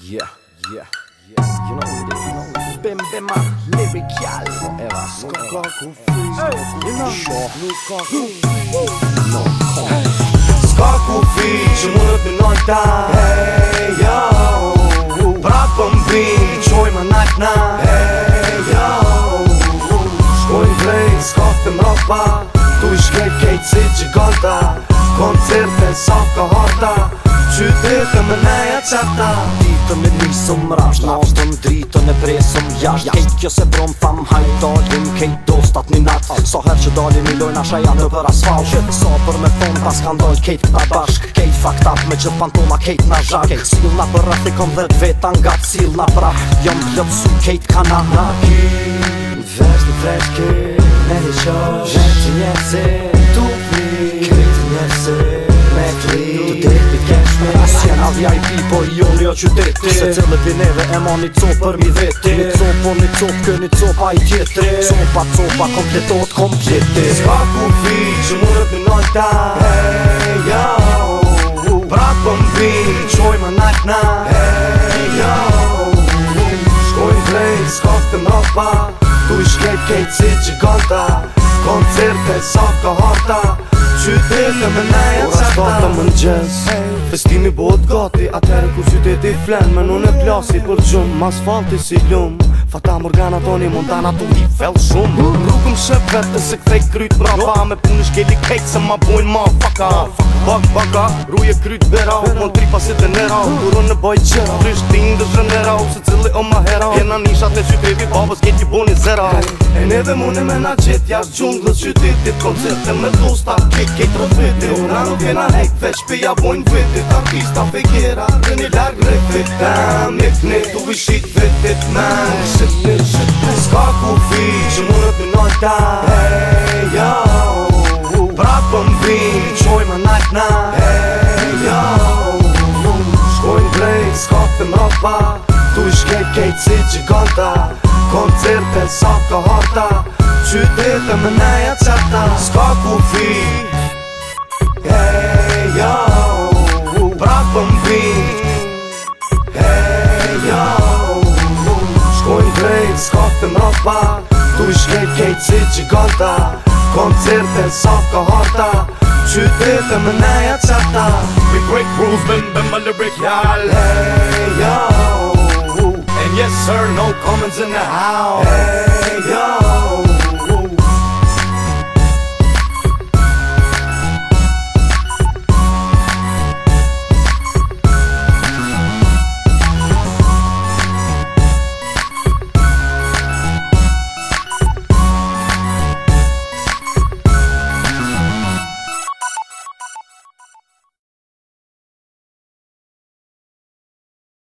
Yeah, yeah, yeah. You know what it is. You know what it is. Bim bim up, lyrical forever. Nu går hun fri. Nu går hun fri. Skoku fiću mudrotni nota Hey yo Prapom vin čujma nakna Hey yo Škoj vlej skofem ropa Tu iškekej cici golda Koncerten soka hota Čudyrka me nejacata Hey të me nisëm Rapsh në ashtë në presëm Jasht ja. kejtë kjo se brom fam Hajtë dalim kejtë dostat një natë So herë që dalim një lojnë asha janë në për asfalt Sa so për me thonë pas kanë dojtë kejtë pa bashkë Kejtë faktat me që fantoma kejtë në zhakë Kejtë silna për rafikon dhe të vetan gatë silna pra Jëmë të lëpsu kejtë kanë na VIP po i jo njo qyteti Se cëllë neve e ma një copë për mi veti Një copë po një copë kë një copë a i tjetëri Copa copa kompletot kompleti Ska ku fi që mërët në nëjta Hey yo Pra po më vi qoj më nëjt na Hey yo Shkoj në s'ka të mëpa Tu i shkejt kejt si që gonta Koncerte sa ka harta Qytetë me nejën qëta Ora s'ka të mëngjes Hey Festimi bëhet gati, atëherë ku sytet i flenë Me nune plasi për gjumë, mas falti si lumë Fata Morgana Toni Montana tu i fel shumë Rukëm shëpë vetë se kthej kryt mrapa Me punë shkeli kejtë se ma bojnë ma faka bak baka Ruje kryt vera U pon tri pasit dhe nera U kuron në baj qera Frysh tin dhe zhënera U se cili o ma hera Kena nisha të qytrivi Babës ke t'i boni zera E neve mune me na qit Jash gjundë dhe qytitit Koncerte me dusta Ki ke të rëfiti Una nuk e na hek Veç pi ja bojnë vitit Artista kjera Dhe një lark në fit Tam jek ne Tu vishit vitit Me Shit në shit Ska ku fi Që mune të nojta hey. të mropa Tu ishke kejtë si që gota Koncerte sa të hota Qytetë me neja qëta Ska ku fi Hey yo Prapëm vi Hey yo Shkojnë drejt ska të mropa Tu ishke kejtë si që gota Koncerte sa të hota Çüte We break rules bend ben my lyric y'all Hey yo And yes sir no comments in the house Hey yo